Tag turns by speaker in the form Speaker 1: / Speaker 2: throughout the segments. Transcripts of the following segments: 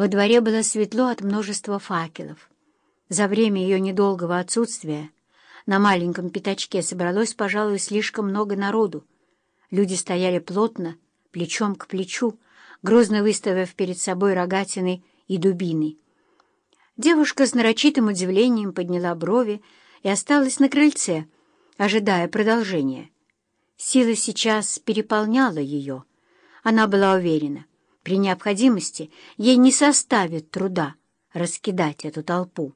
Speaker 1: Во дворе было светло от множества факелов. За время ее недолгого отсутствия на маленьком пятачке собралось, пожалуй, слишком много народу. Люди стояли плотно, плечом к плечу, грозно выставив перед собой рогатины и дубины. Девушка с нарочитым удивлением подняла брови и осталась на крыльце, ожидая продолжения. Сила сейчас переполняла ее. Она была уверена, при необходимости ей не составит труда раскидать эту толпу.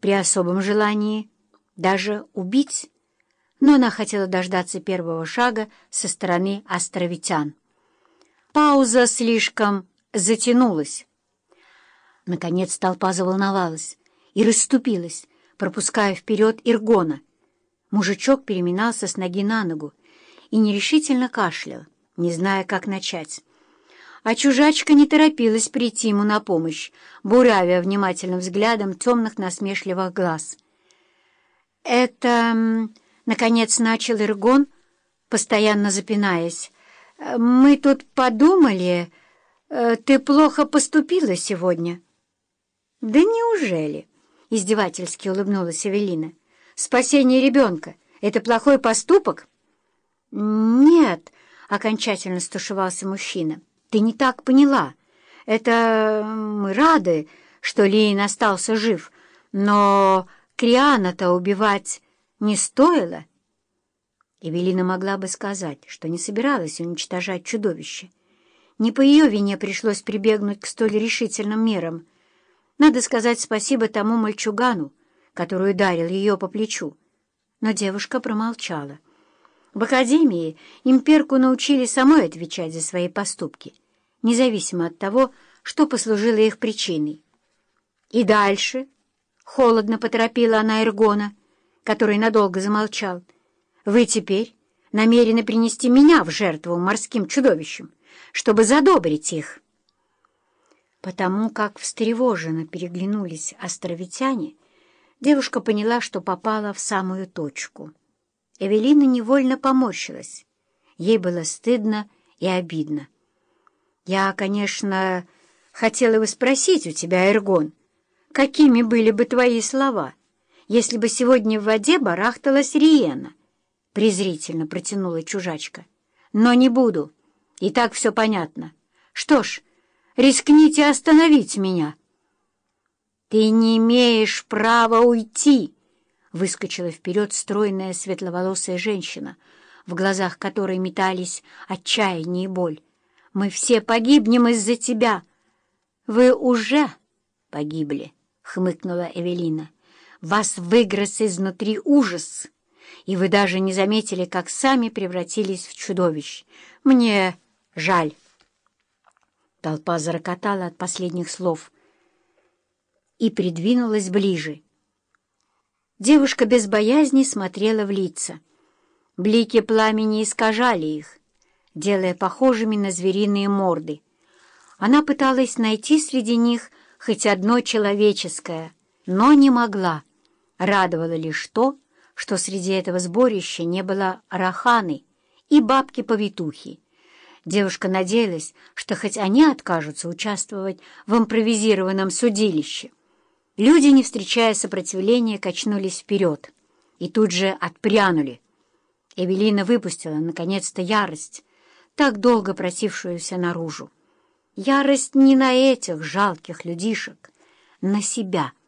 Speaker 1: При особом желании даже убить, но она хотела дождаться первого шага со стороны островитян. Пауза слишком затянулась. Наконец толпа заволновалась и расступилась, пропуская вперед Иргона. Мужичок переминался с ноги на ногу и нерешительно кашлял, не зная, как начать. А чужачка не торопилась прийти ему на помощь, буравя внимательным взглядом темных насмешливых глаз. «Это...» — наконец начал Иргон, постоянно запинаясь. «Мы тут подумали, э, ты плохо поступила сегодня». «Да неужели?» — издевательски улыбнулась Эвелина. «Спасение ребенка — это плохой поступок?» «Нет», — окончательно стушевался мужчина. «Ты не так поняла. Это мы рады, что Лейн остался жив, но Криана-то убивать не стоило». Эвелина могла бы сказать, что не собиралась уничтожать чудовище. Не по ее вине пришлось прибегнуть к столь решительным мерам. Надо сказать спасибо тому мальчугану, который ударил ее по плечу. Но девушка промолчала. В академии имперку научили самой отвечать за свои поступки, независимо от того, что послужило их причиной. И дальше холодно поторопила она Эргона, который надолго замолчал. «Вы теперь намерены принести меня в жертву морским чудовищам, чтобы задобрить их». Потому как встревоженно переглянулись островитяне, девушка поняла, что попала в самую точку — Эвелина невольно поморщилась. Ей было стыдно и обидно. «Я, конечно, хотела бы спросить у тебя, Эргон, какими были бы твои слова, если бы сегодня в воде барахталась Риена?» презрительно протянула чужачка. «Но не буду. И так все понятно. Что ж, рискните остановить меня». «Ты не имеешь права уйти!» Выскочила вперед стройная светловолосая женщина, в глазах которой метались отчаяние и боль. «Мы все погибнем из-за тебя!» «Вы уже погибли!» — хмыкнула Эвелина. «Вас выгрыз изнутри ужас, и вы даже не заметили, как сами превратились в чудовищ. Мне жаль!» Толпа зарокотала от последних слов и придвинулась ближе. Девушка без боязни смотрела в лица. Блики пламени искажали их, делая похожими на звериные морды. Она пыталась найти среди них хоть одно человеческое, но не могла. Радовало лишь то, что среди этого сборища не было раханы и бабки-повитухи. Девушка надеялась, что хоть они откажутся участвовать в импровизированном судилище. Люди, не встречая сопротивления, качнулись вперед и тут же отпрянули. Эвелина выпустила, наконец-то, ярость, так долго просившуюся наружу. Ярость не на этих жалких людишек, на себя —